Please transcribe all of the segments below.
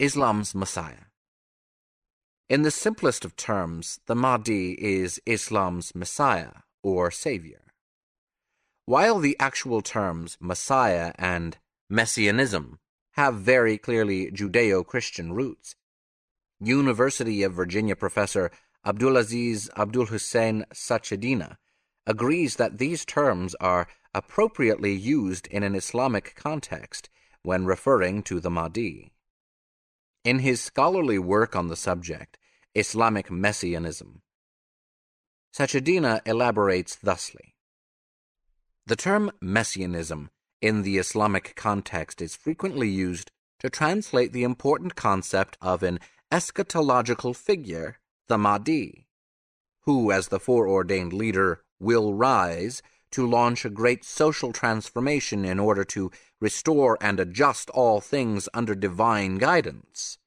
Islam's Messiah. In the simplest of terms, the Mahdi is Islam's Messiah or Savior. While the actual terms Messiah and Messianism have very clearly Judeo Christian roots, University of Virginia professor Abdulaziz Abdul Hussein Sachedina agrees that these terms are appropriately used in an Islamic context when referring to the Mahdi. In his scholarly work on the subject, Islamic Messianism, Sachedina elaborates thusly. The term Messianism in the Islamic context is frequently used to translate the important concept of an eschatological figure, the Mahdi, who, as the foreordained leader, will rise to launch a great social transformation in order to restore and adjust all things under divine guidance.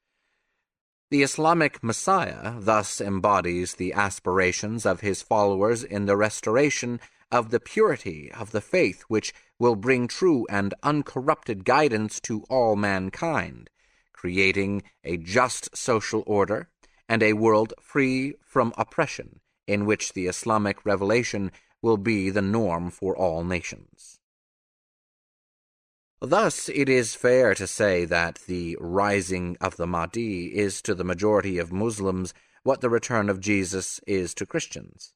The Islamic Messiah thus embodies the aspirations of his followers in the restoration of the purity of the faith which will bring true and uncorrupted guidance to all mankind, creating a just social order and a world free from oppression in which the Islamic revelation will be the norm for all nations. Thus, it is fair to say that the rising of the Mahdi is to the majority of Muslims what the return of Jesus is to Christians.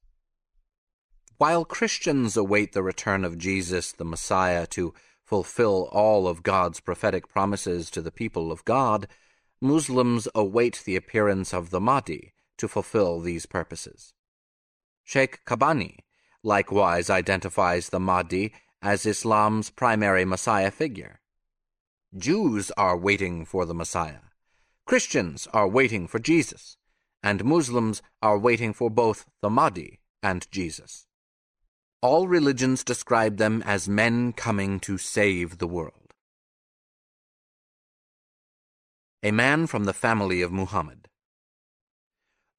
While Christians await the return of Jesus, the Messiah, to fulfill all of God's prophetic promises to the people of God, Muslims await the appearance of the Mahdi to fulfill these purposes. Sheikh Kabani likewise identifies the Mahdi as Islam's primary Messiah figure. Jews are waiting for the Messiah. Christians are waiting for Jesus. And Muslims are waiting for both the Mahdi and Jesus. All religions describe them as men coming to save the world. A man from the family of Muhammad.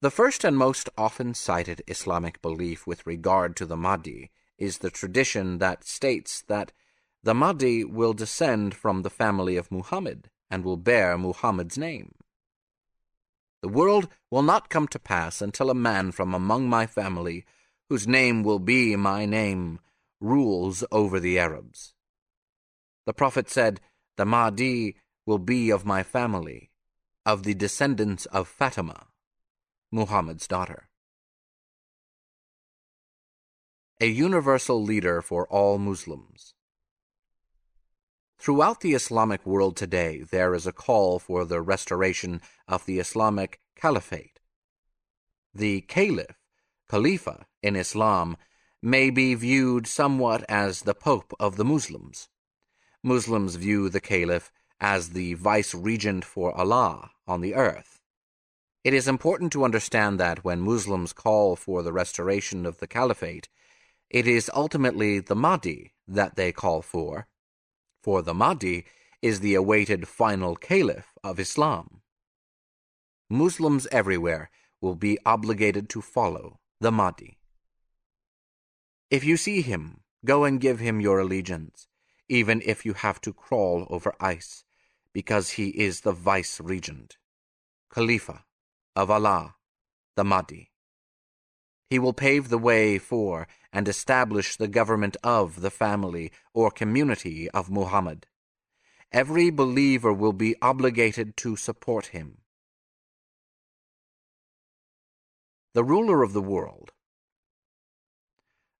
The first and most often cited Islamic belief with regard to the Mahdi is the tradition that states that the Mahdi will descend from the family of Muhammad and will bear Muhammad's name. The world will not come to pass until a man from among my family, whose name will be my name, rules over the Arabs. The Prophet said, The Mahdi will be of my family, of the descendants of Fatima. Muhammad's daughter. A universal leader for all Muslims. Throughout the Islamic world today, there is a call for the restoration of the Islamic Caliphate. The Caliph, Khalifa in Islam, may be viewed somewhat as the Pope of the Muslims. Muslims view the Caliph as the vice regent for Allah on the earth. It is important to understand that when Muslims call for the restoration of the caliphate, it is ultimately the Mahdi that they call for, for the Mahdi is the awaited final caliph of Islam. Muslims everywhere will be obligated to follow the Mahdi. If you see him, go and give him your allegiance, even if you have to crawl over ice, because he is the vice regent, Khalifa of Allah, the Mahdi. He will pave the way for and establish the government of the family or community of Muhammad. Every believer will be obligated to support him. The ruler of the world.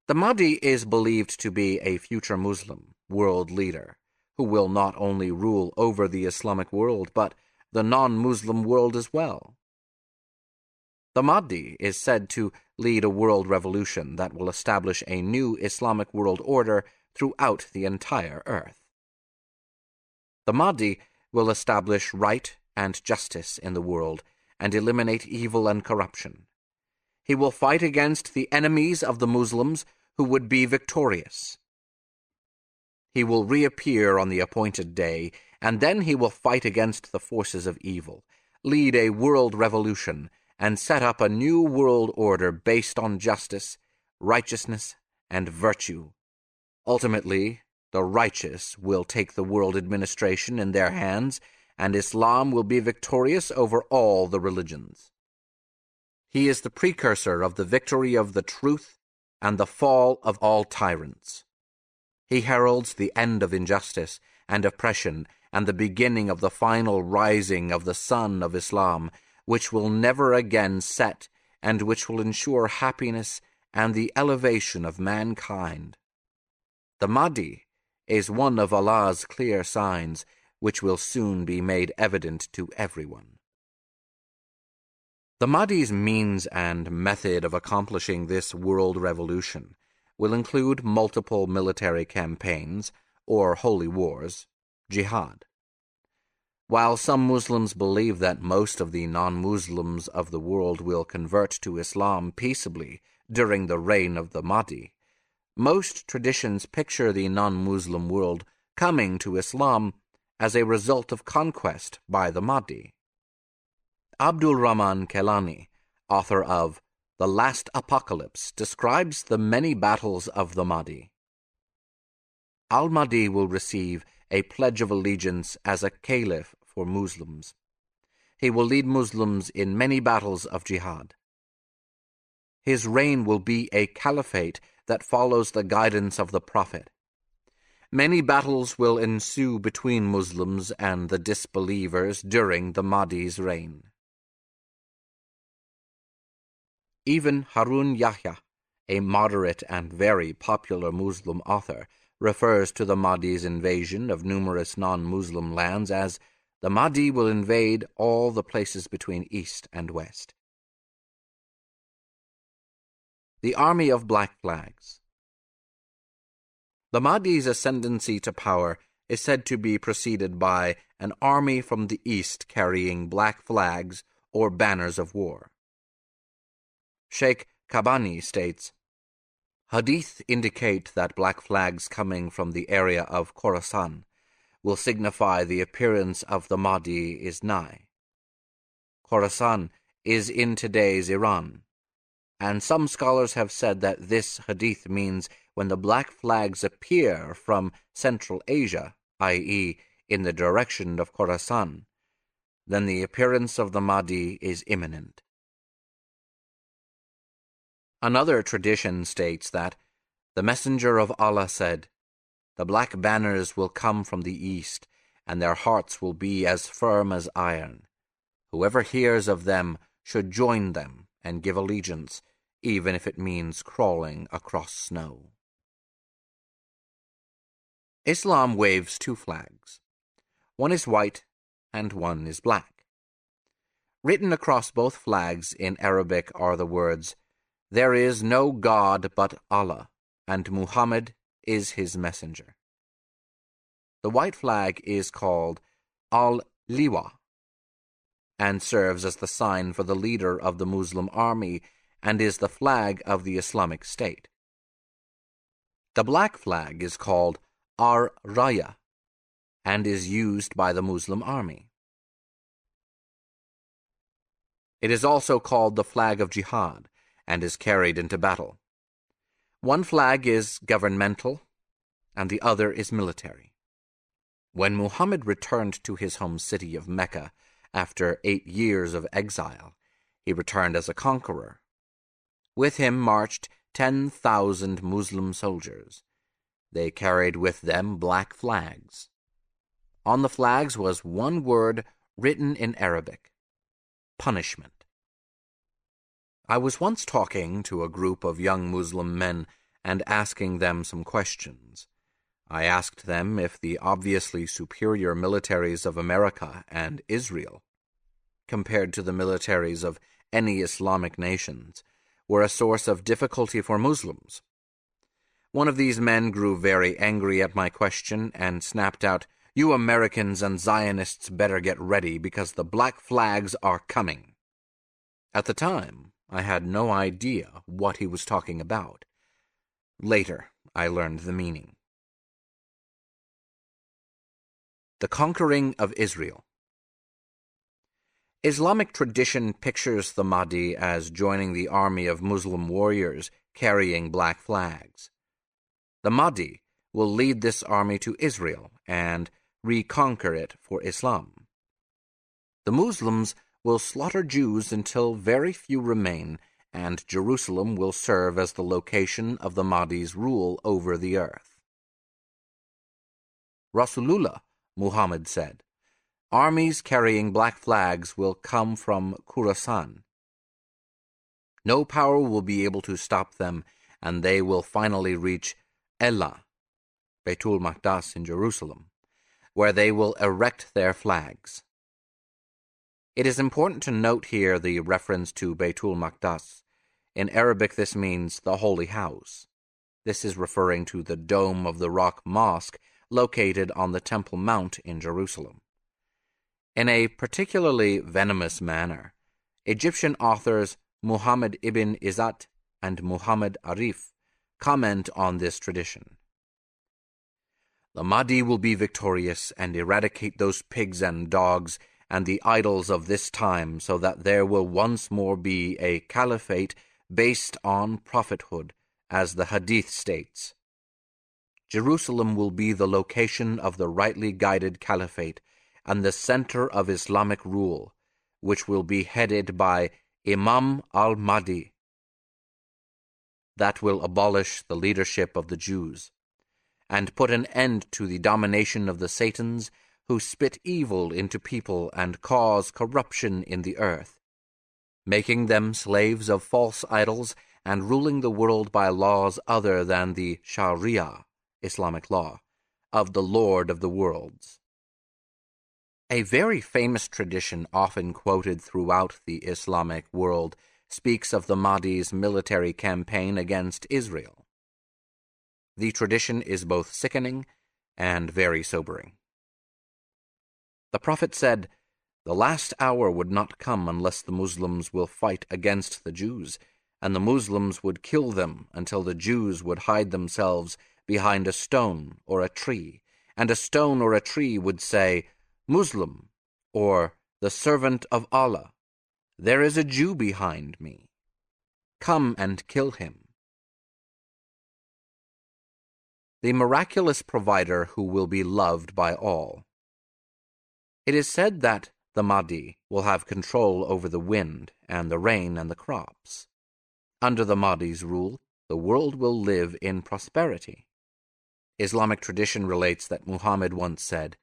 The Mahdi is believed to be a future Muslim world leader who will not only rule over the Islamic world but the non Muslim world as well. The Mahdi is said to lead a world revolution that will establish a new Islamic world order throughout the entire earth. The Mahdi will establish right and justice in the world and eliminate evil and corruption. He will fight against the enemies of the Muslims who would be victorious. He will reappear on the appointed day, and then he will fight against the forces of evil, lead a world revolution, and set up a new world order based on justice, righteousness, and virtue. Ultimately, the righteous will take the world administration in their hands and Islam will be victorious over all the religions. He is the precursor of the victory of the truth and the fall of all tyrants. He heralds the end of injustice and oppression and the beginning of the final rising of the sun of Islam, which will never again set and which will ensure happiness and the elevation of mankind. The Mahdi is one of Allah's clear signs, which will soon be made evident to everyone. The Mahdi's means and method of accomplishing this world revolution will include multiple military campaigns or holy wars, jihad. While some Muslims believe that most of the non-Muslims of the world will convert to Islam peaceably during the reign of the Mahdi, most traditions picture the non-Muslim world coming to Islam as a result of conquest by the Mahdi. Abdul Rahman Kelani, author of The Last Apocalypse, describes the many battles of the Mahdi. Al Mahdi will receive a pledge of allegiance as a caliph for Muslims. He will lead Muslims in many battles of jihad. His reign will be a caliphate that follows the guidance of the Prophet. Many battles will ensue between Muslims and the disbelievers during the Mahdi's reign. Even Harun Yahya, a moderate and very popular Muslim author, refers to the Mahdi's invasion of numerous non-Muslim lands as the Mahdi will invade all the places between east and west. The Army of Black Flags The Mahdi's ascendancy to power is said to be preceded by an army from the east carrying black flags or banners of war. Sheikh Kabani states, Hadith indicate that black flags coming from the area of Khorasan will signify the appearance of the Mahdi is nigh. Khorasan is in today's Iran, and some scholars have said that this hadith means when the black flags appear from Central Asia, i.e., in the direction of Khorasan, then the appearance of the Mahdi is imminent. Another tradition states that the Messenger of Allah said, The black banners will come from the east, and their hearts will be as firm as iron. Whoever hears of them should join them and give allegiance, even if it means crawling across snow. Islam waves two flags. One is white and one is black. Written across both flags in Arabic are the words, there is no God but Allah, and Muhammad is his messenger. The white flag is called Al-Liwa and serves as the sign for the leader of the Muslim army and is the flag of the Islamic State. The black flag is called Ar-Raya and is used by the Muslim army. It is also called the flag of jihad and is carried into battle. One flag is governmental, and the other is military. When Muhammad returned to his home city of Mecca after eight years of exile, he returned as a conqueror. With him marched 10,000 Muslim soldiers. They carried with them black flags. On the flags was one word written in Arabic punishment. I was once talking to a group of young Muslim men and asking them some questions. I asked them if the obviously superior militaries of America and Israel, compared to the militaries of any Islamic nations, were a source of difficulty for Muslims. One of these men grew very angry at my question and snapped out, You Americans and Zionists better get ready because the black flags are coming. At the time, I had no idea what he was talking about. Later, I learned the meaning. The Conquering of Israel Islamic tradition pictures the Mahdi as joining the army of Muslim warriors carrying black flags. The Mahdi will lead this army to Israel and reconquer it for Islam. The Muslims will slaughter Jews until very few remain, and Jerusalem will serve as the location of the Mahdi's rule over the earth. Rasulullah, Muhammad said, armies carrying black flags will come from Khurasan. No power will be able to stop them, and they will finally reach Elah, Beitul Maqdas in Jerusalem, where they will erect their flags. It is important to note here the reference to Beitul Maqdas. In Arabic, this means the Holy House. This is referring to the dome of the rock mosque located on the Temple Mount in Jerusalem. In a particularly venomous manner, Egyptian authors Muhammad ibn Izzat and Muhammad Arif comment on this tradition. The Mahdi will be victorious and eradicate those pigs and dogs and the idols of this time, so that there will once more be a caliphate based on prophethood, as the Hadith states. Jerusalem will be the location of the rightly guided caliphate and the center of Islamic rule, which will be headed by Imam al Mahdi. That will abolish the leadership of the Jews and put an end to the domination of the Satans who spit evil into people and cause corruption in the earth, making them slaves of false idols and ruling the world by laws other than the Sharia, Islamic law, of the Lord of the worlds. A very famous tradition often quoted throughout the Islamic world speaks of the Mahdi's military campaign against Israel. The tradition is both sickening and very sobering. The Prophet said, The last hour would not come unless the Muslims will fight against the Jews, and the Muslims would kill them until the Jews would hide themselves behind a stone or a tree, and a stone or a tree would say, Muslim, or the servant of Allah, there is a Jew behind me. Come and kill him. The miraculous provider who will be loved by all. It is said that the Mahdi will have control over the wind and the rain and the crops. Under the Mahdi's rule, the world will live in prosperity. Islamic tradition relates that Muhammad once said,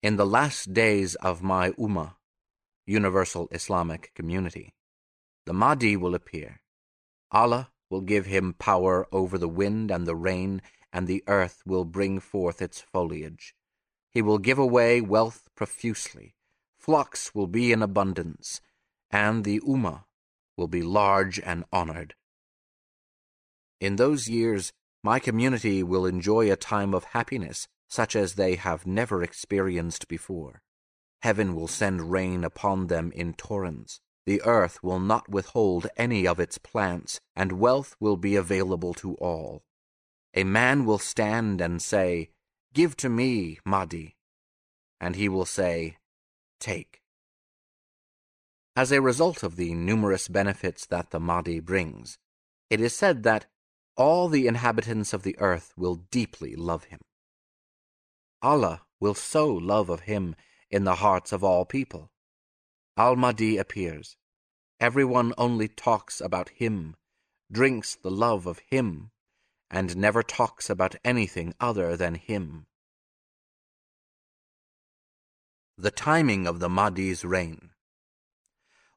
In the last days of my Ummah, universal Islamic community, the Mahdi will appear. Allah will give him power over the wind and the rain, and the earth will bring forth its foliage. He will give away wealth profusely. Flocks will be in abundance, and the Ummah will be large and honored. In those years, my community will enjoy a time of happiness such as they have never experienced before. Heaven will send rain upon them in torrents. The earth will not withhold any of its plants, and wealth will be available to all. A man will stand and say, Give to me, Mahdi. And he will say, Take. As a result of the numerous benefits that the Mahdi brings, it is said that all the inhabitants of the earth will deeply love him. Allah will sow love of him in the hearts of all people. Al Mahdi appears. Everyone only talks about him, drinks the love of him, and never talks about anything other than him. The timing of the Mahdi's reign.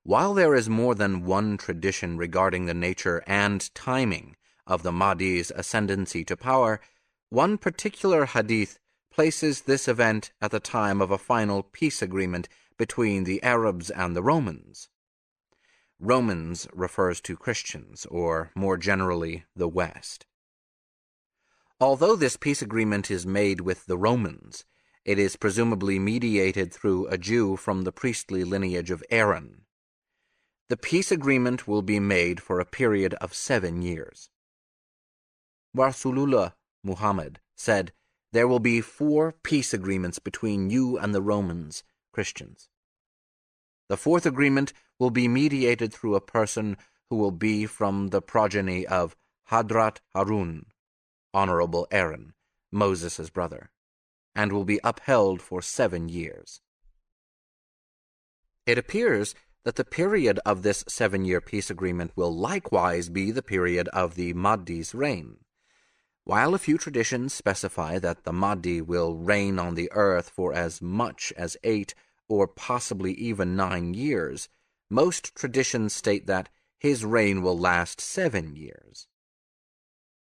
While there is more than one tradition regarding the nature and timing of the Mahdi's ascendancy to power, one particular hadith places this event at the time of a final peace agreement between the Arabs and the Romans. Romans refers to Christians, or more generally, the West. Although this peace agreement is made with the Romans, it is presumably mediated through a Jew from the priestly lineage of Aaron. The peace agreement will be made for a period of seven years. Rasulullah Muhammad said, There will be four peace agreements between you and the Romans, Christians. The fourth agreement will be mediated through a person who will be from the progeny of Hadrat Harun, Honorable Aaron, Moses' brother, and will be upheld for seven years. It appears that the period of this seven year peace agreement will likewise be the period of the Mahdi's reign. While a few traditions specify that the Mahdi will reign on the earth for as much as eight or possibly even nine years, most traditions state that his reign will last seven years.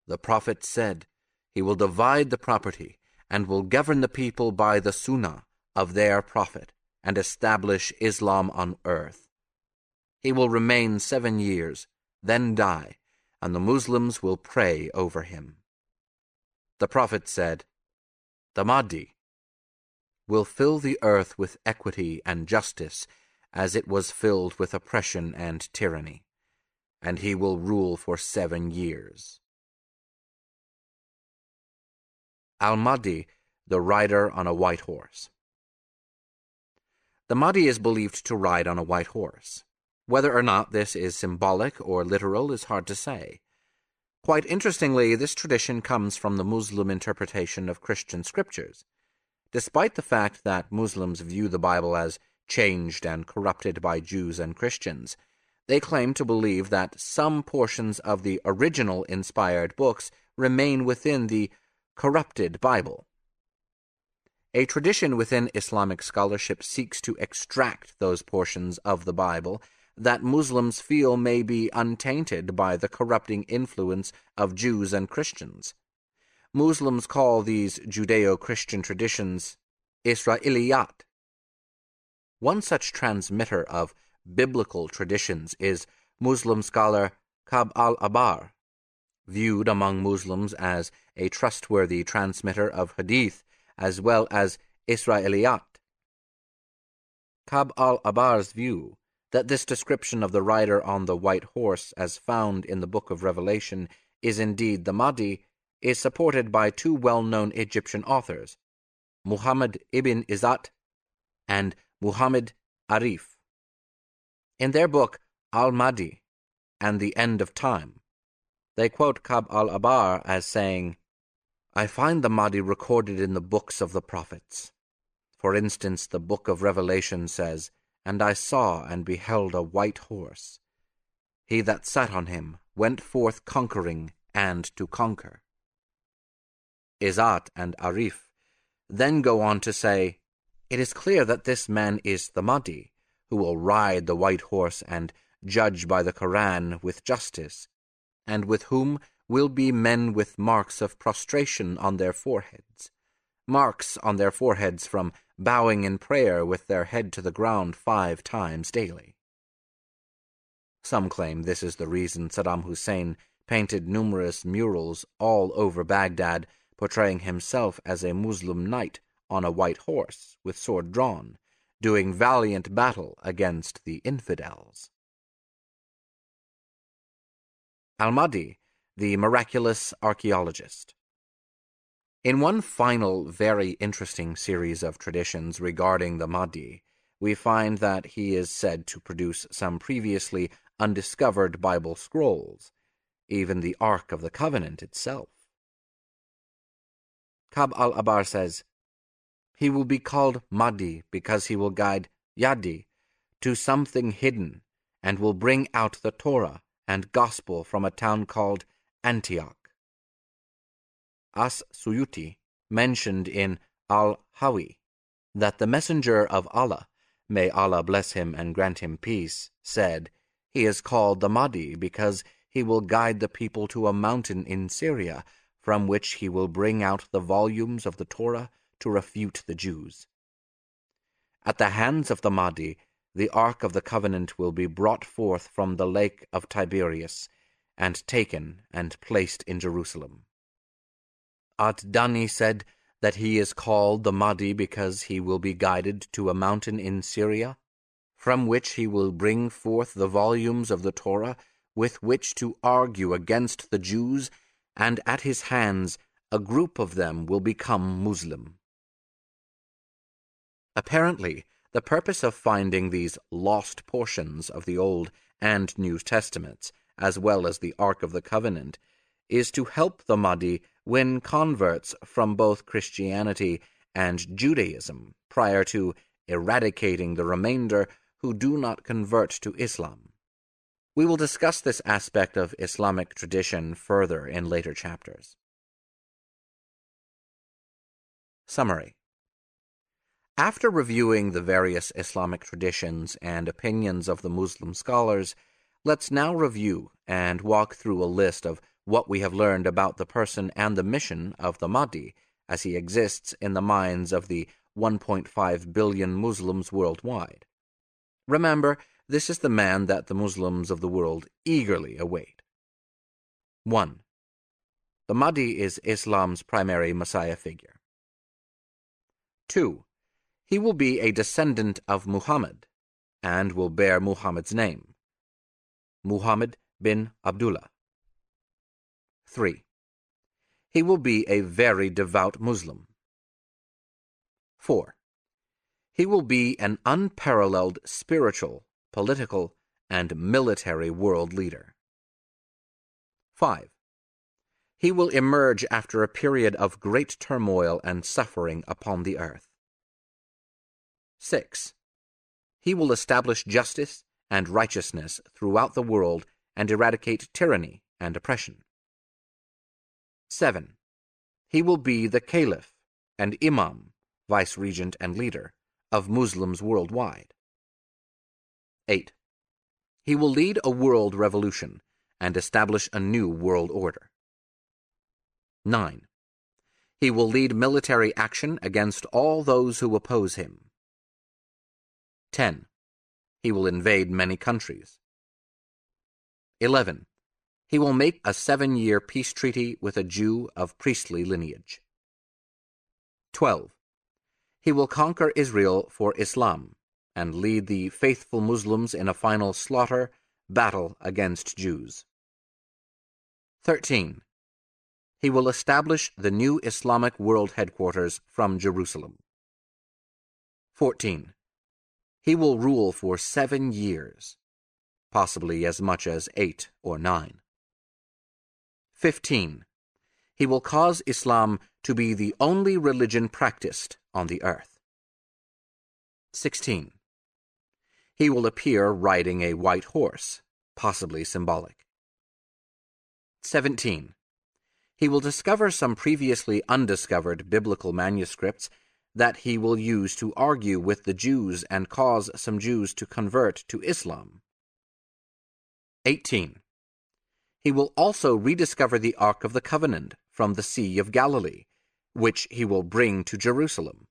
The prophet said, He will divide the property and will govern the people by the sunnah of their prophet and establish Islam on earth. He will remain seven years, then die, and the Muslims will pray over him. The Prophet said, The Mahdi will fill the earth with equity and justice as it was filled with oppression and tyranny, and he will rule for seven years. Al-Mahdi, the rider on a white horse. The Mahdi is believed to ride on a white horse. Whether or not this is symbolic or literal is hard to say. Quite interestingly, this tradition comes from the Muslim interpretation of Christian scriptures. Despite the fact that Muslims view the Bible as changed and corrupted by Jews and Christians, they claim to believe that some portions of the original inspired books remain within the corrupted Bible. A tradition within Islamic scholarship seeks to extract those portions of the Bible that Muslims feel may be untainted by the corrupting influence of Jews and Christians. Muslims call these Judeo Christian traditions Israeliyat. One such transmitter of biblical traditions is Muslim scholar Kab al Ahbar, viewed among Muslims as a trustworthy transmitter of hadith as well as Israeliyat. Kab al Ahbar's view that this description of the rider on the white horse, as found in the book of Revelation, is indeed the Mahdi, is supported by two well known Egyptian authors, Muhammad ibn Izzat and Muhammad Arif. In their book Al Mahdi and the End of Time, they quote Kab al Ahbar as saying, I find the Mahdi recorded in the books of the prophets. For instance, the book of Revelation says, and I saw and beheld a white horse. He that sat on him went forth conquering and to conquer. Izzat and Arif then go on to say, It is clear that this man is the Mahdi, who will ride the white horse and judge by the Koran with justice, and with whom will be men with marks of prostration on their foreheads, marks on their foreheads from bowing in prayer with their head to the ground five times daily. Some claim this is the reason Saddam Hussein painted numerous murals all over Baghdad portraying himself as a Muslim knight on a white horse with sword drawn, doing valiant battle against the infidels. Al-Mahdi, the miraculous archaeologist. In one final, very interesting series of traditions regarding the Mahdi, we find that he is said to produce some previously undiscovered Bible scrolls, even the Ark of the Covenant itself. Kab al-Ahbar says, He will be called Mahdi because he will guide Yadi to something hidden and will bring out the Torah and Gospel from a town called Antioch. As-Suyuti mentioned in Al-Hawi that the messenger of Allah, may Allah bless him and grant him peace, said, He is called the Mahdi because he will guide the people to a mountain in Syria from which he will bring out the volumes of the Torah to refute the Jews. At the hands of the Mahdi, the Ark of the Covenant will be brought forth from the lake of Tiberias and taken and placed in Jerusalem. At-Dani said that he is called the Mahdi because he will be guided to a mountain in Syria, from which he will bring forth the volumes of the Torah with which to argue against the Jews, and at his hands a group of them will become Muslim. Apparently, the purpose of finding these lost portions of the Old and New Testaments, as well as the Ark of the Covenant, is to help the Mahdi win converts from both Christianity and Judaism prior to eradicating the remainder who do not convert to Islam. We will discuss this aspect of Islamic tradition further in later chapters. Summary After reviewing the various Islamic traditions and opinions of the Muslim scholars, let's now review and walk through a list of what we have learned about the person and the mission of the Mahdi as he exists in the minds of the 1.5 billion Muslims worldwide. Remember, this is the man that the Muslims of the world eagerly await. 1. The Mahdi is Islam's primary Messiah figure. 2. He will be a descendant of Muhammad and will bear Muhammad's name. Muhammad bin Abdullah. 3. He will be a very devout Muslim. 4. He will be an unparalleled spiritual, political, and military world leader. 5. He will emerge after a period of great turmoil and suffering upon the earth. 6. He will establish justice and righteousness throughout the world and eradicate tyranny and oppression. 7. He will be the caliph and imam, vice-regent and leader, of Muslims worldwide. 8. He will lead a world revolution and establish a new world order. 9. He will lead military action against all those who oppose him. 10. He will invade many countries. 11. He will make a seven-year peace treaty with a Jew of priestly lineage. 12. He will conquer Israel for Islam and lead the faithful Muslims in a final slaughter battle against Jews. 13. He will establish the new Islamic world headquarters from Jerusalem. 14. He will rule for seven years, possibly as much as eight or nine. 15. He will cause Islam to be the only religion practiced on the earth. 16. He will appear riding a white horse, possibly symbolic. 17. He will discover some previously undiscovered biblical manuscripts that he will use to argue with the Jews and cause some Jews to convert to Islam. 18. He will also rediscover the Ark of the Covenant from the Sea of Galilee, which he will bring to Jerusalem.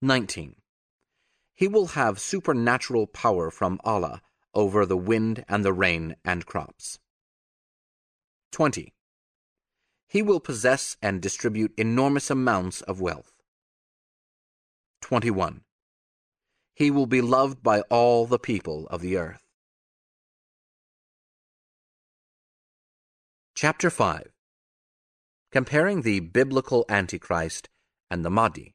19. He will have supernatural power from Allah over the wind and the rain and crops. 20. He will possess and distribute enormous amounts of wealth. 21. He will be loved by all the people of the earth. Chapter 5 Comparing the Biblical Antichrist and the Mahdi.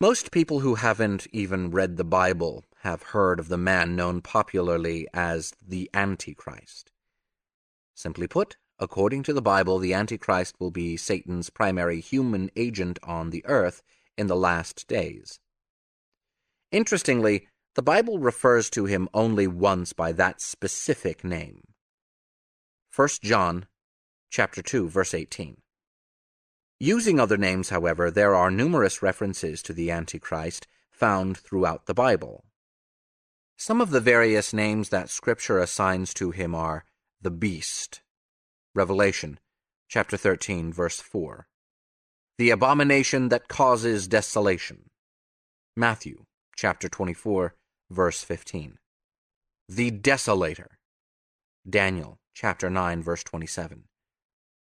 Most people who haven't even read the Bible have heard of the man known popularly as the Antichrist. Simply put, according to the Bible, the Antichrist will be Satan's primary human agent on the earth in the last days. Interestingly, the Bible refers to him only once by that specific name. 1 John chapter 2 verse 18. Using other names, however, there are numerous references to the Antichrist found throughout the Bible. Some of the various names that Scripture assigns to him are the beast, Revelation chapter 13 verse 4, the abomination that causes desolation, Matthew chapter 24 verse 15, the desolator, Daniel chapter 9 verse 27.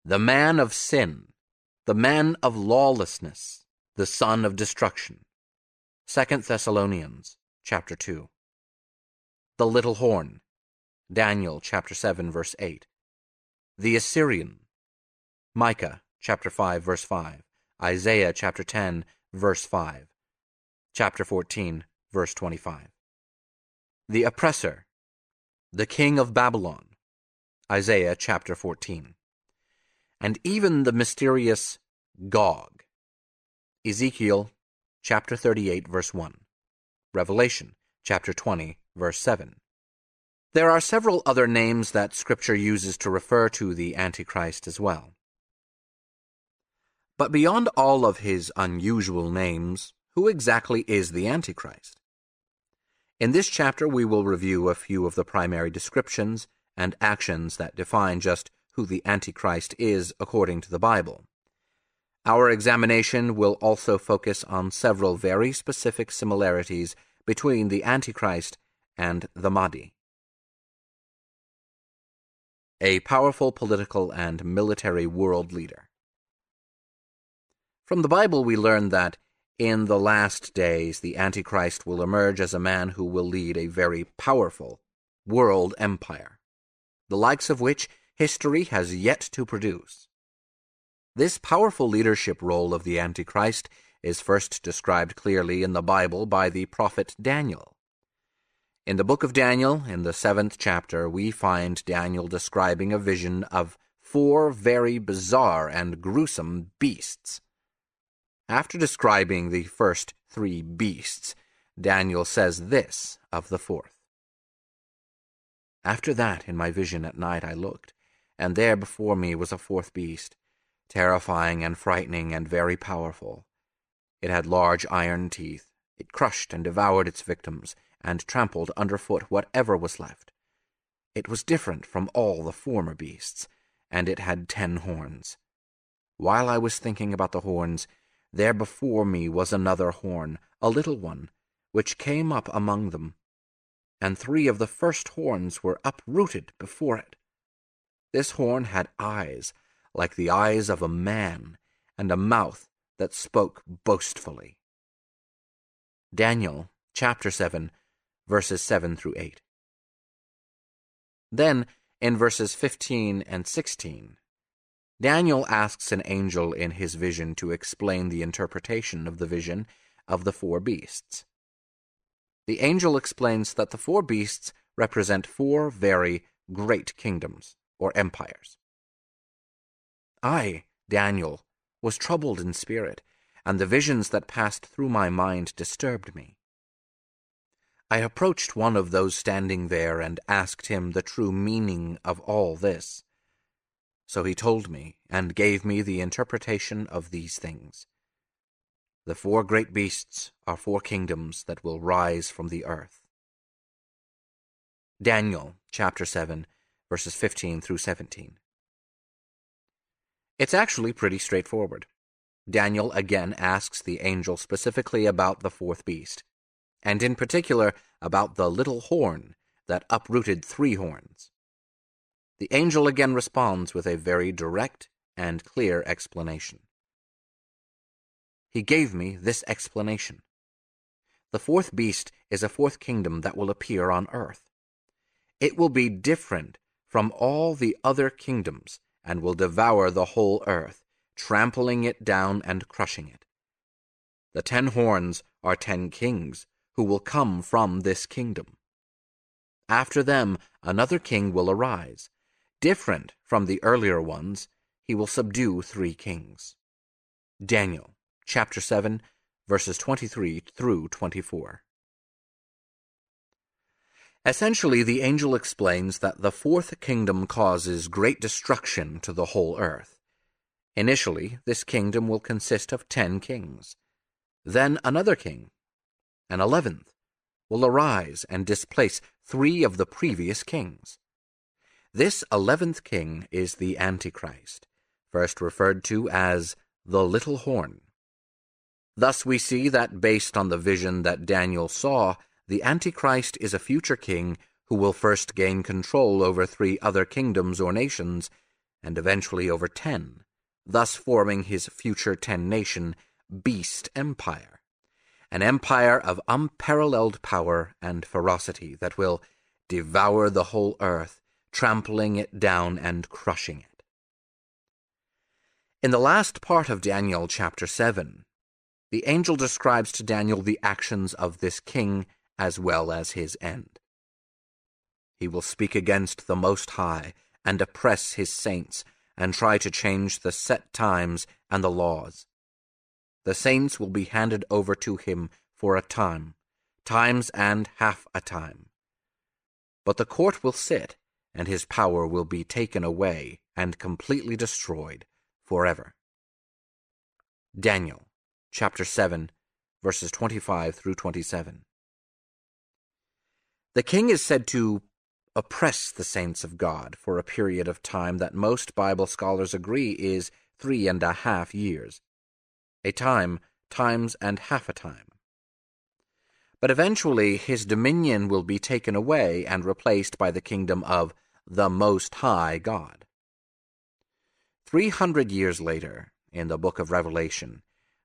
The man of sin, the man of lawlessness, the son of destruction. 2 Thessalonians chapter 2. The little horn, Daniel chapter 7 verse 8. The Assyrian, Micah chapter 5 verse 5. Isaiah chapter 10 verse 5. Chapter 14 verse 25. The oppressor, the king of Babylon, Isaiah chapter 14. And even the mysterious Gog, Ezekiel chapter 38, verse 1. Revelation, chapter 20, verse 7. There are several other names that Scripture uses to refer to the Antichrist as well. But beyond all of his unusual names, who exactly is the Antichrist? In this chapter, we will review a few of the primary descriptions and actions that define just who the Antichrist is according to the Bible. Our examination will also focus on several very specific similarities between the Antichrist and the Mahdi a powerful political and military world leader. From the Bible, we learn that in the last days the Antichrist will emerge as a man who will lead a very powerful world empire, the likes of which history has yet to produce. This powerful leadership role of the Antichrist is first described clearly in the Bible by the prophet Daniel. In the book of Daniel, in the seventh chapter, we find Daniel describing a vision of four very bizarre and gruesome beasts. After describing the first three beasts, Daniel says this of the fourth. After that, in my vision at night, I looked, and there before me was a fourth beast, terrifying and frightening and very powerful. It had large iron teeth. It crushed and devoured its victims and trampled underfoot whatever was left. It was different from all the former beasts, and it had ten horns. While I was thinking about the horns, there before me was another horn, a little one, which came up among them, and three of the first horns were uprooted before it. This horn had eyes like the eyes of a man, and a mouth that spoke boastfully. Daniel chapter 7 verses 7 through 8. Then, in verses 15 and 16, Daniel asks an angel in his vision to explain the interpretation of the vision of the four beasts. The angel explains that the four beasts represent four very great kingdoms, or empires. I, Daniel, was troubled in spirit, and the visions that passed through my mind disturbed me. I approached one of those standing there and asked him the true meaning of all this. So he told me and gave me the interpretation of these things. The four great beasts are four kingdoms that will rise from the earth. Daniel chapter 7, verses 15 through 17. It's actually pretty straightforward. Daniel again asks the angel specifically about the fourth beast and in particular about the little horn that uprooted three horns. The angel again responds with a very direct and clear explanation. He gave me this explanation. The fourth beast is a fourth kingdom that will appear on earth. It will be different from all the other kingdoms and will devour the whole earth, trampling it down and crushing it. The ten horns are ten kings who will come from this kingdom. After them, another king will arise. Different from the earlier ones, he will subdue three kings. Daniel chapter 7, verses 23 through 24. Essentially, the angel explains that the fourth kingdom causes great destruction to the whole earth. Initially, this kingdom will consist of ten kings. Then another king, an eleventh, will arise and displace three of the previous kings. This eleventh king is the Antichrist, first referred to as the little horn. Thus we see that based on the vision that Daniel saw, the Antichrist is a future king who will first gain control over three other kingdoms or nations, and eventually over ten, thus forming his future ten-nation beast empire an empire of unparalleled power and ferocity that will devour the whole earth, trampling it down and crushing it. In the last part of Daniel chapter 7, the angel describes to Daniel the actions of this king as well as his end. He will speak against the Most High and oppress his saints and try to change the set times and the laws. The saints will be handed over to him for a time, times and half a time. But the court will sit, and his power will be taken away and completely destroyed forever. Daniel chapter 7, verses 25 through 27. The king is said to oppress the saints of God for a period of time that most Bible scholars agree is three and a half years. A time, times and half a time. But eventually his dominion will be taken away and replaced by the kingdom of the Most High God. Three hundred years later, in the book of Revelation,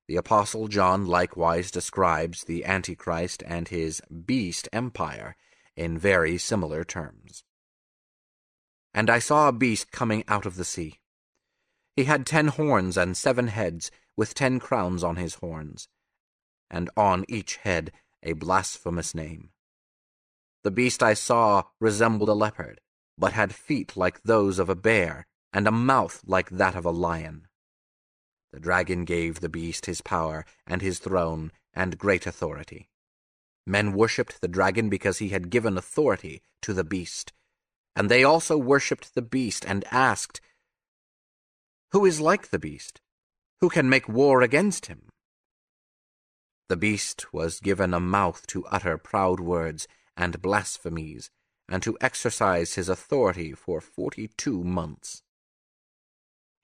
the Apostle John likewise describes the Antichrist and his beast empire in very similar terms. And I saw a beast coming out of the sea. He had ten horns and seven heads, with ten crowns on his horns, and on each head a blasphemous name. The beast I saw resembled a leopard, but had feet like those of a bear, and a mouth like that of a lion. The dragon gave the beast his power, and his throne, and great authority. Men worshipped the dragon because he had given authority to the beast. And they also worshipped the beast and asked, Who is like the beast? Who can make war against him? The beast was given a mouth to utter proud words and blasphemies, and to exercise his authority for forty-two months.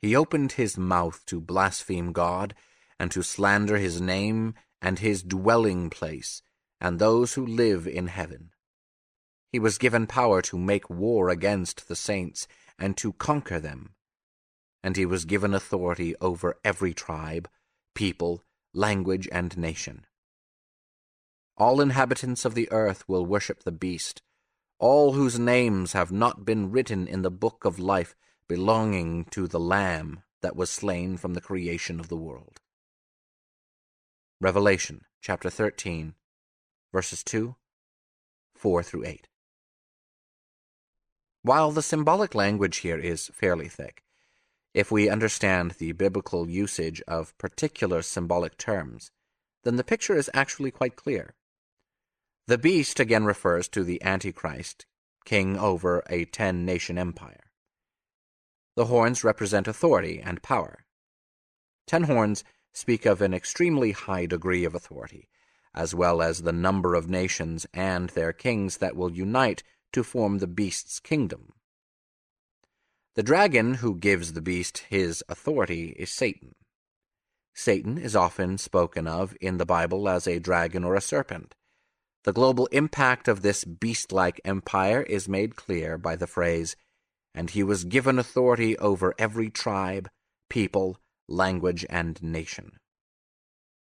He opened his mouth to blaspheme God, and to slander his name and his dwelling place, and those who live in heaven. He was given power to make war against the saints and to conquer them. And he was given authority over every tribe, people, language, and nation. All inhabitants of the earth will worship the beast, all whose names have not been written in the book of life belonging to the Lamb that was slain from the creation of the world. Revelation chapter 13, verses 2, 4 through 8. While the symbolic language here is fairly thick, if we understand the biblical usage of particular symbolic terms, then the picture is actually quite clear. The beast again refers to the Antichrist, king over a ten nation empire. The horns represent authority and power. Ten horns speak of an extremely high degree of authority, as well as the number of nations and their kings that will unite to form the beast's kingdom. The dragon who gives the beast his authority is Satan. Satan is often spoken of in the Bible as a dragon or a serpent. The global impact of this beast-like empire is made clear by the phrase, and he was given authority over every tribe, people, language, and nation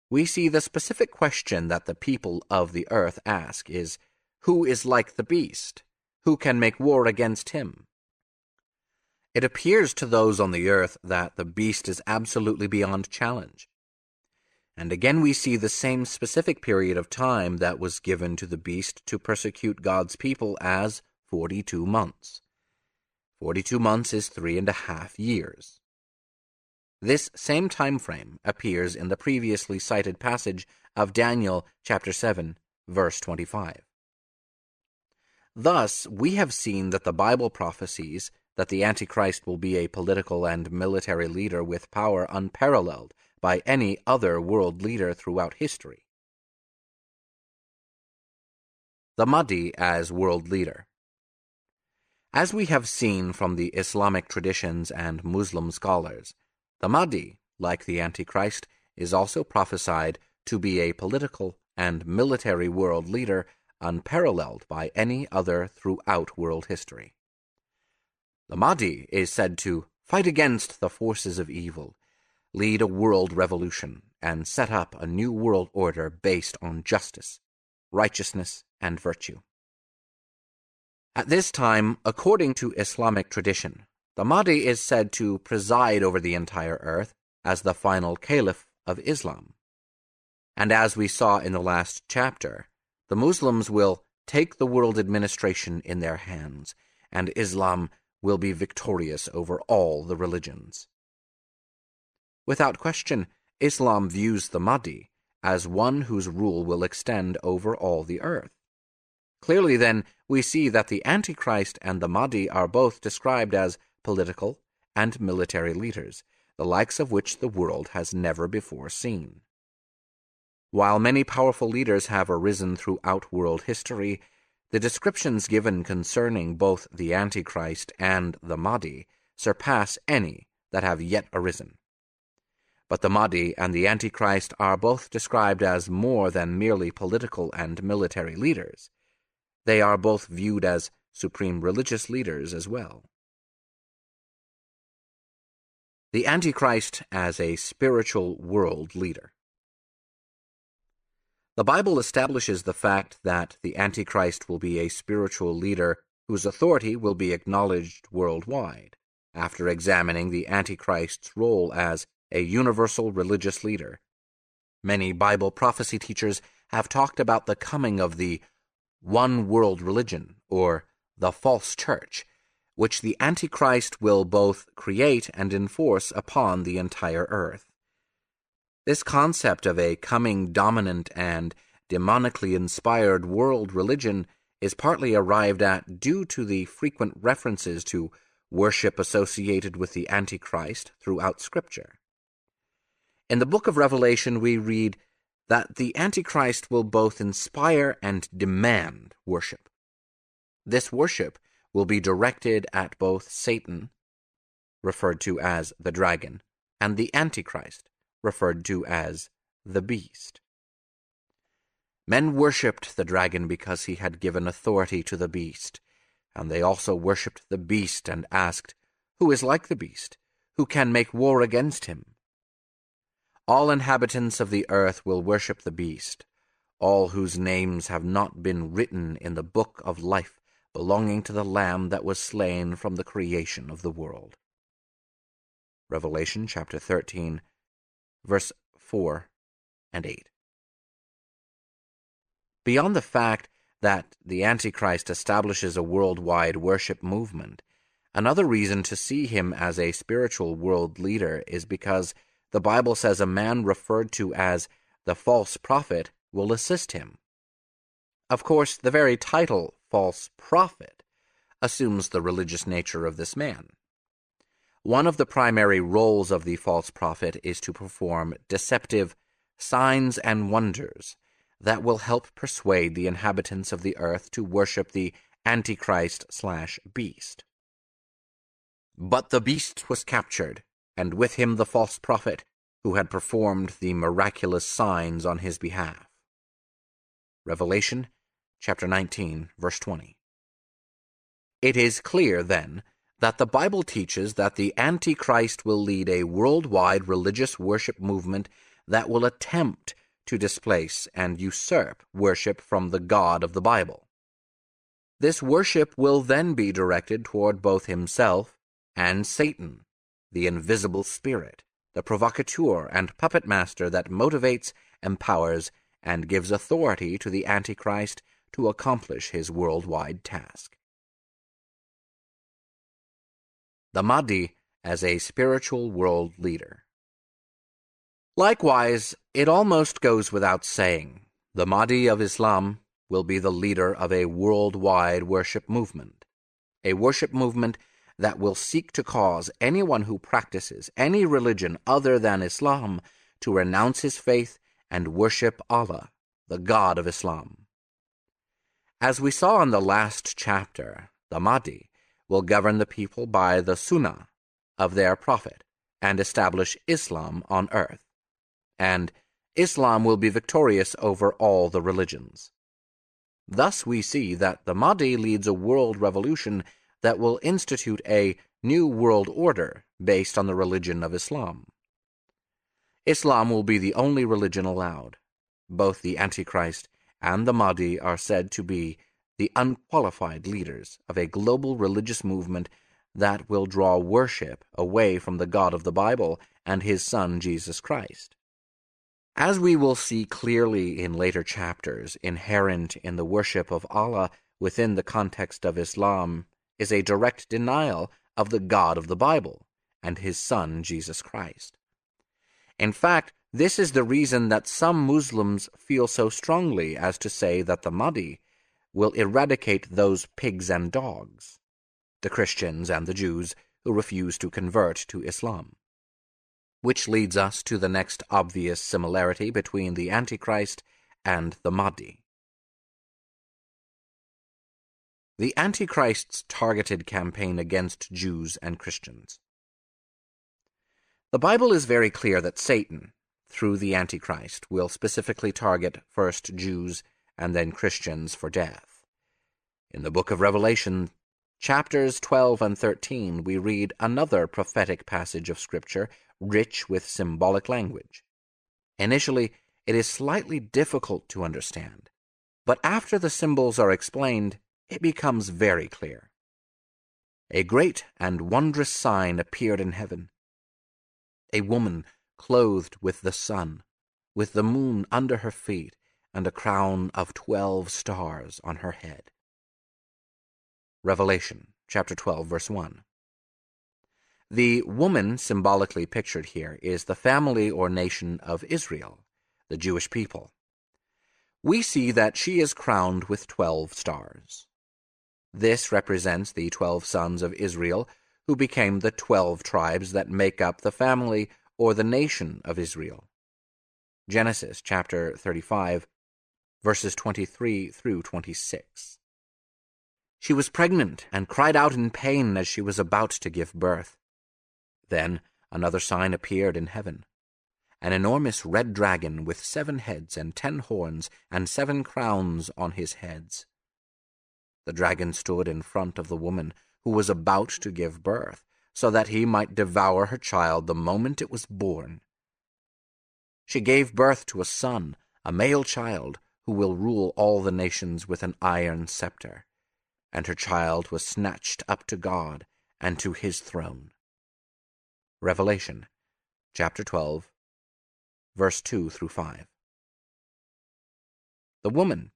we see the specific question that the people of the earth ask is, Who is like the beast? Who can make war against him? It appears to those on the earth that the beast is absolutely beyond challenge. And again we see the same specific period of time that was given to the beast to persecute God's people as forty-two months. Forty-two months is three and a half years. This same time frame appears in the previously cited passage of Daniel chapter 7, verse 25. Thus, we have seen that the Bible prophecies that the Antichrist will be a political and military leader with power unparalleled by any other world leader throughout history. The Mahdi as world leader. As we have seen from the Islamic traditions and Muslim scholars, the Mahdi, like the Antichrist, is also prophesied to be a political and military world leader unparalleled by any other throughout world history. The Mahdi is said to fight against the forces of evil, lead a world revolution, and set up a new world order based on justice, righteousness, and virtue. At this time, according to Islamic tradition, the Mahdi is said to preside over the entire earth as the final caliph of Islam. And as we saw in the last chapter, the Muslims will take the world administration in their hands, and Islam will be victorious over all the religions. Without question, Islam views the Mahdi as one whose rule will extend over all the earth. Clearly, then, we see that the Antichrist and the Mahdi are both described as political and military leaders, the likes of which the world has never before seen. While many powerful leaders have arisen throughout world history, the descriptions given concerning both the Antichrist and the Mahdi surpass any that have yet arisen. But the Mahdi and the Antichrist are both described as more than merely political and military leaders. They are both viewed as supreme religious leaders as well. The Antichrist as a spiritual world leader. The Bible establishes the fact that the Antichrist will be a spiritual leader whose authority will be acknowledged worldwide, after examining the Antichrist's role as a universal religious leader. Many Bible prophecy teachers have talked about the coming of the one world religion, or the false church, which the Antichrist will both create and enforce upon the entire earth. This concept of a coming dominant and demonically inspired world religion is partly arrived at due to the frequent references to worship associated with the Antichrist throughout Scripture. In the book of Revelation, we read that the Antichrist will both inspire and demand worship. This worship will be directed at both Satan, referred to as the dragon, and the Antichrist, referred to as the beast. Men worshipped the dragon because he had given authority to the beast, and they also worshipped the beast and asked, Who is like the beast? Who can make war against him? All inhabitants of the earth will worship the beast, all whose names have not been written in the book of life belonging to the Lamb that was slain from the creation of the world. Revelation chapter 13, verse 4 and 8. Beyond the fact that the Antichrist establishes a worldwide worship movement, another reason to see him as a spiritual world leader is because the Bible says a man referred to as the false prophet will assist him. Of course, the very title, false prophet, assumes the religious nature of this man. One of the primary roles of the false prophet is to perform deceptive signs and wonders that will help persuade the inhabitants of the earth to worship the Antichrist slash beast. But the beast was captured, and with him the false prophet, who had performed the miraculous signs on his behalf. Revelation chapter 19, verse 20. It is clear, then, that the Bible teaches that the Antichrist will lead a worldwide religious worship movement that will attempt to displace and usurp worship from the God of the Bible. This worship will then be directed toward both himself and Satan, the invisible spirit, the provocateur and puppet master that motivates, empowers, and gives authority to the Antichrist to accomplish his worldwide task. The Mahdi as a spiritual world leader. Likewise, it almost goes without saying, the Mahdi of Islam will be the leader of a worldwide worship movement, a worship movement that will seek to cause anyone who practices any religion other than Islam to renounce his faith and worship Allah, the God of Islam. As we saw in the last chapter, the Mahdi will govern the people by the Sunnah of their prophet and establish Islam on earth. And Islam will be victorious over all the religions. Thus we see that the Mahdi leads a world revolution that will institute a new world order based on the religion of Islam. Islam will be the only religion allowed. Both the Antichrist and the Mahdi are said to be the unqualified leaders of a global religious movement that will draw worship away from the God of the Bible and his Son Jesus Christ. As we will see clearly in later chapters, inherent in the worship of Allah within the context of Islam is a direct denial of the God of the Bible and his Son Jesus Christ. In fact, This is the reason that some Muslims feel so strongly as to say that the Mahdi will eradicate those pigs and dogs, the Christians and the Jews who refuse to convert to Islam. Which leads us to the next obvious similarity between the Antichrist and the Mahdi. The Antichrist's targeted campaign against Jews and Christians. The Bible is very clear that Satan, through the Antichrist, will specifically target first Jews and then Christians for death. In the book of Revelation, chapters 12 and 13, we read another prophetic passage of Scripture rich with symbolic language. Initially, it is slightly difficult to understand, but after the symbols are explained, it becomes very clear. A great and wondrous sign appeared in heaven. A woman clothed with the sun, with the moon under her feet, and a crown of twelve stars on her head. Revelation chapter 12, verse 1. The woman symbolically pictured here is the family or nation of Israel, the Jewish people. We see that she is crowned with twelve stars. This represents the twelve sons of Israel who became the twelve tribes that make up the family or the nation of Israel. Genesis chapter 35, verses 23 through 26. She was pregnant and cried out in pain as she was about to give birth. Then another sign appeared in heaven an enormous red dragon with seven heads and ten horns and seven crowns on his heads. The dragon stood in front of the woman who was about to give birth, so that he might devour her child the moment it was born. She gave birth to a son, a male child, who will rule all the nations with an iron scepter. And her child was snatched up to God and to his throne. Revelation chapter 12, verse 2 through 5. The woman,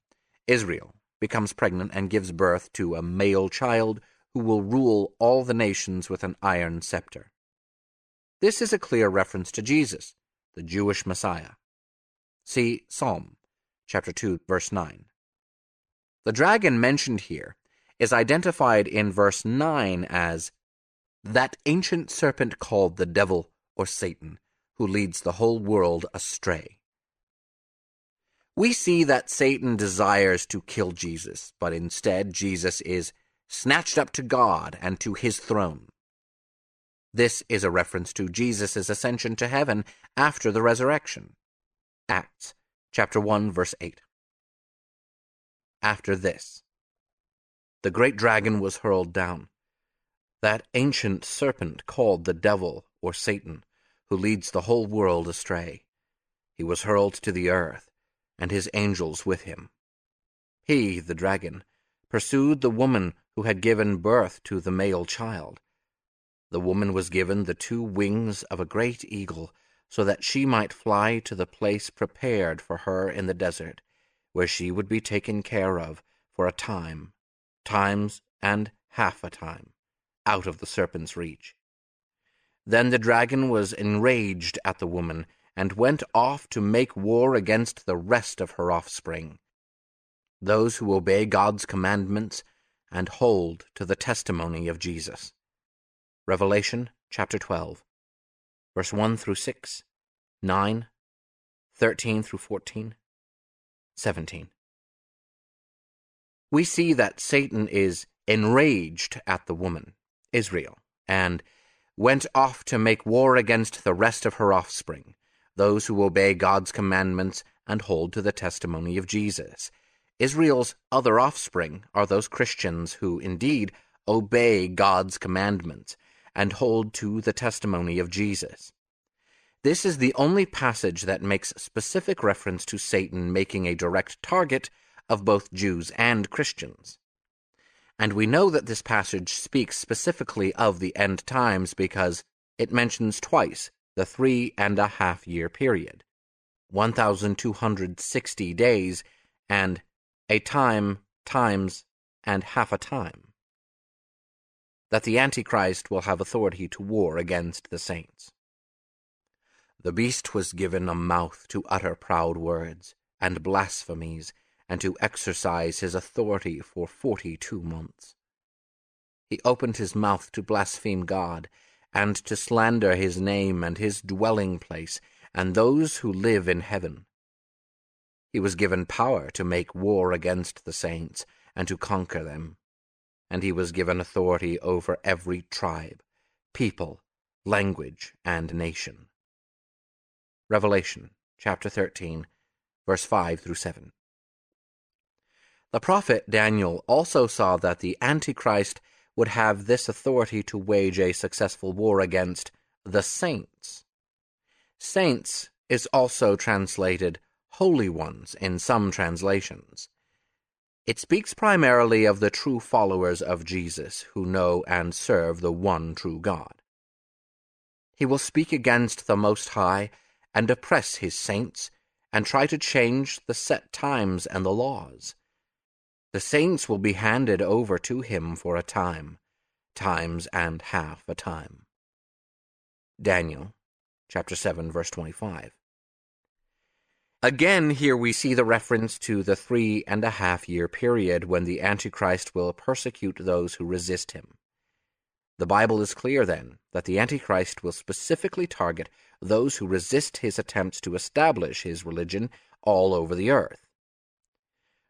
Israel, becomes pregnant and gives birth to a male child who will rule all the nations with an iron scepter. This is a clear reference to Jesus, the Jewish Messiah. See Psalm chapter 2 verse 9. The dragon mentioned here is identified in verse 9 as that ancient serpent called the devil or Satan who leads the whole world astray. We see that Satan desires to kill Jesus, but instead Jesus is snatched up to God and to his throne. This is a reference to Jesus' ascension to heaven after the resurrection. Acts chapter 1 verse 8. After this, the great dragon was hurled down, that ancient serpent called the devil or Satan, who leads the whole world astray. He was hurled to the earth, and his angels with him. He, the dragon, pursued the woman who had given birth to the male child. The woman was given the two wings of a great eagle, so that she might fly to the place prepared for her in the desert, where she would be taken care of for a time, times and half a time, out of the serpent's reach. Then the dragon was enraged at the woman, and went off to make war against the rest of her offspring, those who obey God's commandments and hold to the testimony of Jesus. Revelation chapter 12, verse 1 through 6, 9, 13 through 14, 17. We see that Satan is enraged at the woman, Israel, and went off to make war against the rest of her offspring, those who obey God's commandments and hold to the testimony of Jesus. Israel's other offspring are those Christians who indeed obey God's commandments and hold to the testimony of Jesus. This is the only passage that makes specific reference to Satan making a direct target of both Jews and Christians. And we know that this passage speaks specifically of the end times because it mentions twice the three and a half year period 1,260 days and a time, times, and half a time. That the Antichrist will have authority to war against the saints. The beast was given a mouth to utter proud words and blasphemies, and to exercise his authority for forty two months. He opened his mouth to blaspheme God, and to slander his name and his dwelling place, and those who live in heaven. He was given power to make war against the saints, and to conquer them. And he was given authority over every tribe, people, language, and nation. Revelation chapter 13, verse 5 through 7. The prophet Daniel also saw that the Antichrist would have this authority to wage a successful war against the saints. Saints is also translated holy ones in some translations. It speaks primarily of the true followers of Jesus who know and serve the one true God. He will speak against the Most High and oppress his saints, and try to change the set times and the laws. The saints will be handed over to him for a time, times and half a time. Daniel chapter 7 verse 25. Again, here we see the reference to the three and a half year period when the Antichrist will persecute those who resist him. The Bible is clear, then, that the Antichrist will specifically target those who resist his attempts to establish his religion all over the earth.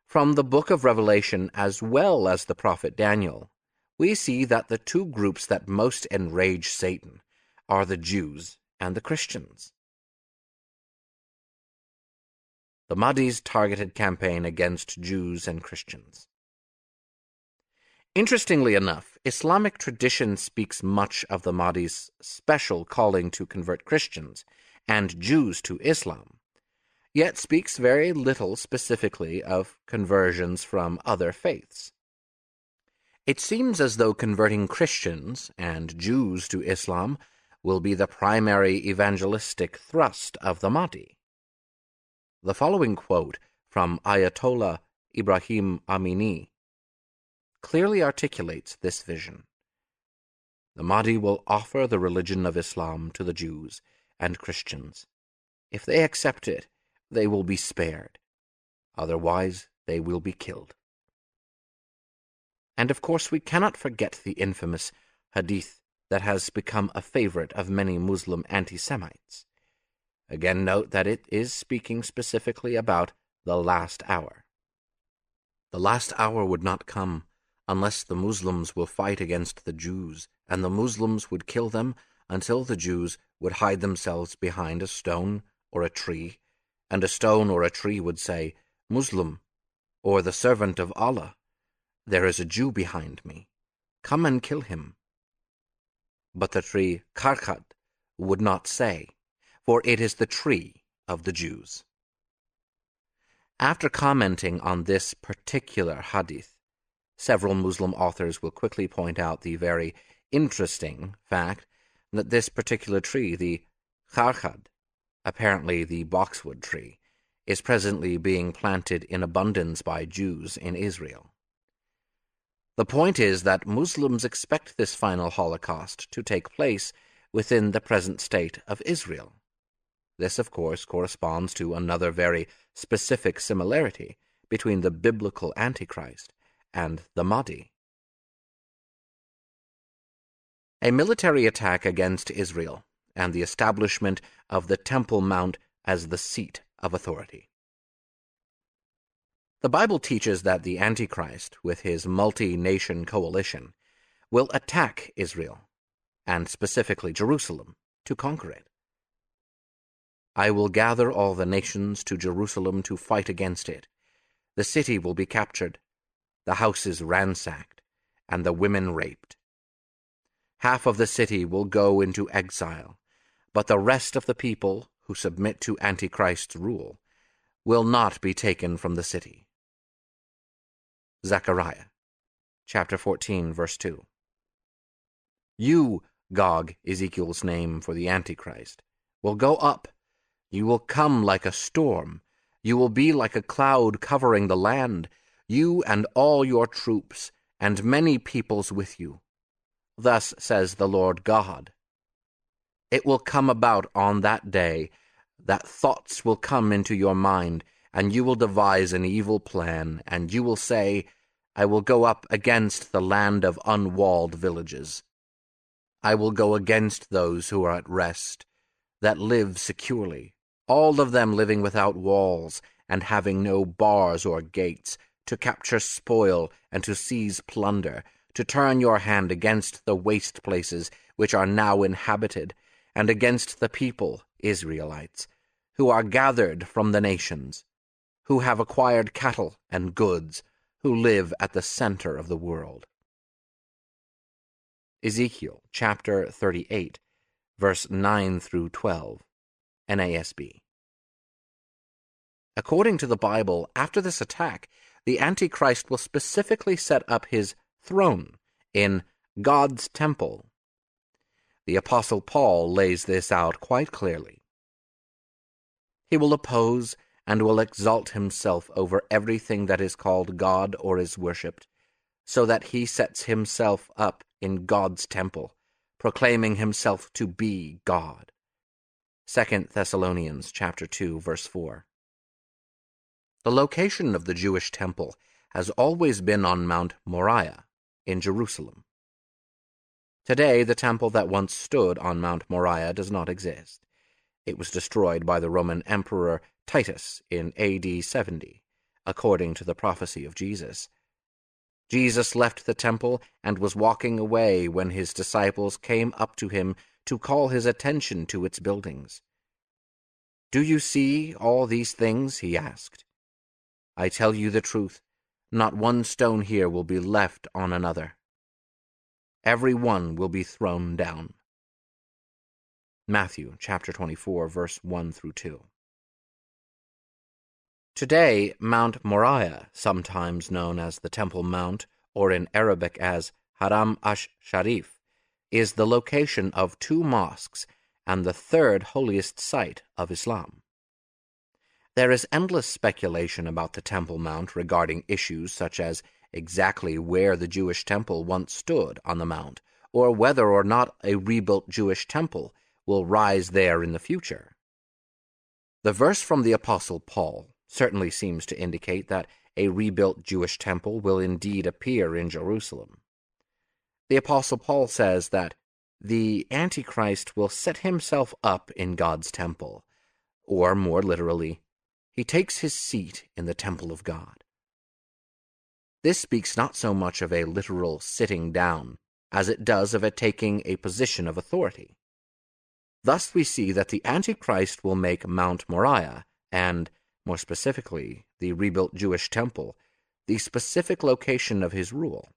From the book of Revelation as well as the prophet Daniel, we see that the two groups that most enrage Satan are the Jews and the Christians. The Mahdi's targeted campaign against Jews and Christians. Interestingly enough, Islamic tradition speaks much of the Mahdi's special calling to convert Christians and Jews to Islam, yet speaks very little specifically of conversions from other faiths. It seems as though converting Christians and Jews to Islam will be the primary evangelistic thrust of the Mahdi. The following quote from Ayatollah Ibrahim Amini clearly articulates this vision. The Mahdi will offer the religion of Islam to the Jews and Christians. If they accept it, they will be spared. Otherwise, they will be killed. And of course, we cannot forget the infamous hadith that has become a favorite of many Muslim anti Semites. Again, note that it is speaking specifically about the last hour. The last hour would not come unless the Muslims will fight against the Jews, and the Muslims would kill them until the Jews would hide themselves behind a stone or a tree, and a stone or a tree would say, Muslim, or the servant of Allah, there is a Jew behind me. Come and kill him. But the tree Gharqad would not say, for it is the tree of the Jews. After commenting on this particular hadith, Several Muslim authors will quickly point out the very interesting fact that this particular tree, the Gharqad, apparently the boxwood tree, is presently being planted in abundance by Jews in Israel. The point is that Muslims expect this final Holocaust to take place within the present state of Israel. This, of course, corresponds to another very specific similarity between the biblical Antichrist and the Mahdi. A military attack against Israel and the establishment of the Temple Mount as the seat of authority. The Bible teaches that the Antichrist, with his multi nation coalition, will attack Israel, and specifically Jerusalem, to conquer it. I will gather all the nations to Jerusalem to fight against it. The city will be captured, the houses ransacked, and the women raped. Half of the city will go into exile, but the rest of the people who submit to Antichrist's rule will not be taken from the city. Zechariah chapter 14, verse 2. You, Gog, Ezekiel's name for the Antichrist, will go up. You will come like a storm. You will be like a cloud covering the land you and all your troops, and many peoples with you. Thus says the Lord God. It will come about on that day that thoughts will come into your mind, and you will devise an evil plan, and you will say, I will go up against the land of unwalled villages. I will go against those who are at rest, that live securely, all of them living without walls, and having no bars or gates, to capture spoil and to seize plunder, to turn your hand against the waste places which are now inhabited, and against the people, Israelites, who are gathered from the nations, who have acquired cattle and goods, who live at the center of the world. Ezekiel chapter 38, verse 9 through 12, NASB. According to the Bible, after this attack, the Antichrist will specifically set up his throne in God's temple. The Apostle Paul lays this out quite clearly. He will oppose and will exalt himself over everything that is called God or is worshipped, so that he sets himself up in God's temple, proclaiming himself to be God. 2 Thessalonians chapter 2 verse 4. The location of the Jewish temple has always been on Mount Moriah in Jerusalem. Today, the temple that once stood on Mount Moriah does not exist. It was destroyed by the Roman Emperor Titus in AD 70, according to the prophecy of Jesus. Jesus left the temple and was walking away when his disciples came up to him to call his attention to its buildings. Do you see all these things? he asked. I tell you the truth, not one stone here will be left on another. Every one will be thrown down. Matthew chapter 24, verse 1 through 2. Today, Mount Moriah, sometimes known as the Temple Mount, or in Arabic as Haram ash Sharif, is the location of two mosques and the third holiest site of Islam. There is endless speculation about the Temple Mount regarding issues such as exactly where the Jewish temple once stood on the mount, or whether or not a rebuilt Jewish temple will rise there in the future. The verse from the Apostle Paul certainly seems to indicate that a rebuilt Jewish temple will indeed appear in Jerusalem. The Apostle Paul says that the Antichrist will set himself up in God's temple, or more literally, he takes his seat in the temple of God. This speaks not so much of a literal sitting down as it does of a taking a position of authority. Thus we see that the Antichrist will make Mount Moriah and more specifically, the rebuilt Jewish temple, the specific location of his rule.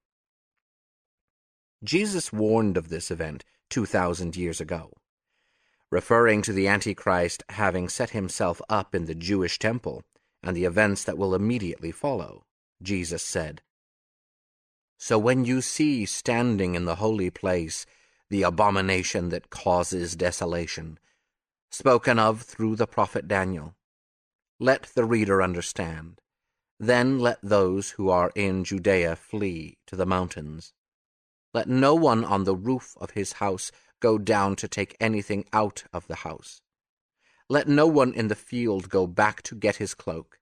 Jesus warned of this event 2,000 years ago. Referring to the Antichrist having set himself up in the Jewish temple and the events that will immediately follow, Jesus said, So when you see standing in the holy place the abomination that causes desolation, spoken of through the prophet Daniel, let the reader understand. Then let those who are in Judea flee to the mountains. Let no one on the roof of his house go down to take anything out of the house. Let no one in the field go back to get his cloak.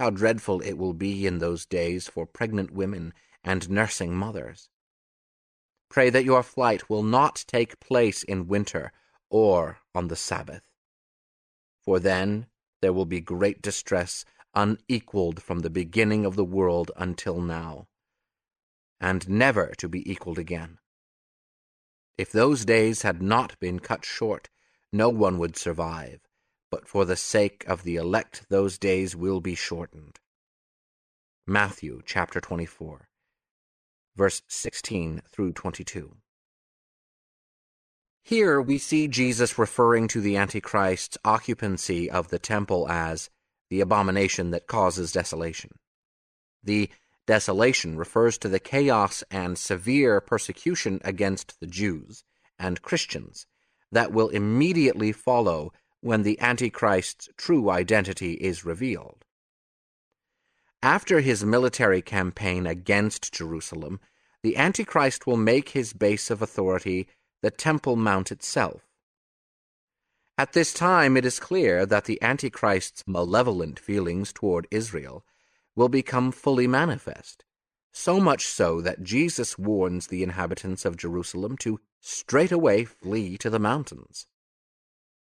How dreadful it will be in those days for pregnant women and nursing mothers. Pray that your flight will not take place in winter or on the Sabbath. For then there will be great distress, unequaled from the beginning of the world until now, and never to be equaled again. If those days had not been cut short, no one would survive, but for the sake of the elect those days will be shortened. Matthew chapter 24, verse 16 through 22. Here we see Jesus referring to the Antichrist's occupancy of the temple as the abomination that causes desolation. The desolation refers to the chaos and severe persecution against the Jews and Christians that will immediately follow when the Antichrist's true identity is revealed. After his military campaign against Jerusalem, the Antichrist will make his base of authority the Temple Mount itself, At this time, it is clear that the Antichrist's malevolent feelings toward Israel will become fully manifest, so much so that Jesus warns the inhabitants of Jerusalem to straightway flee to the mountains.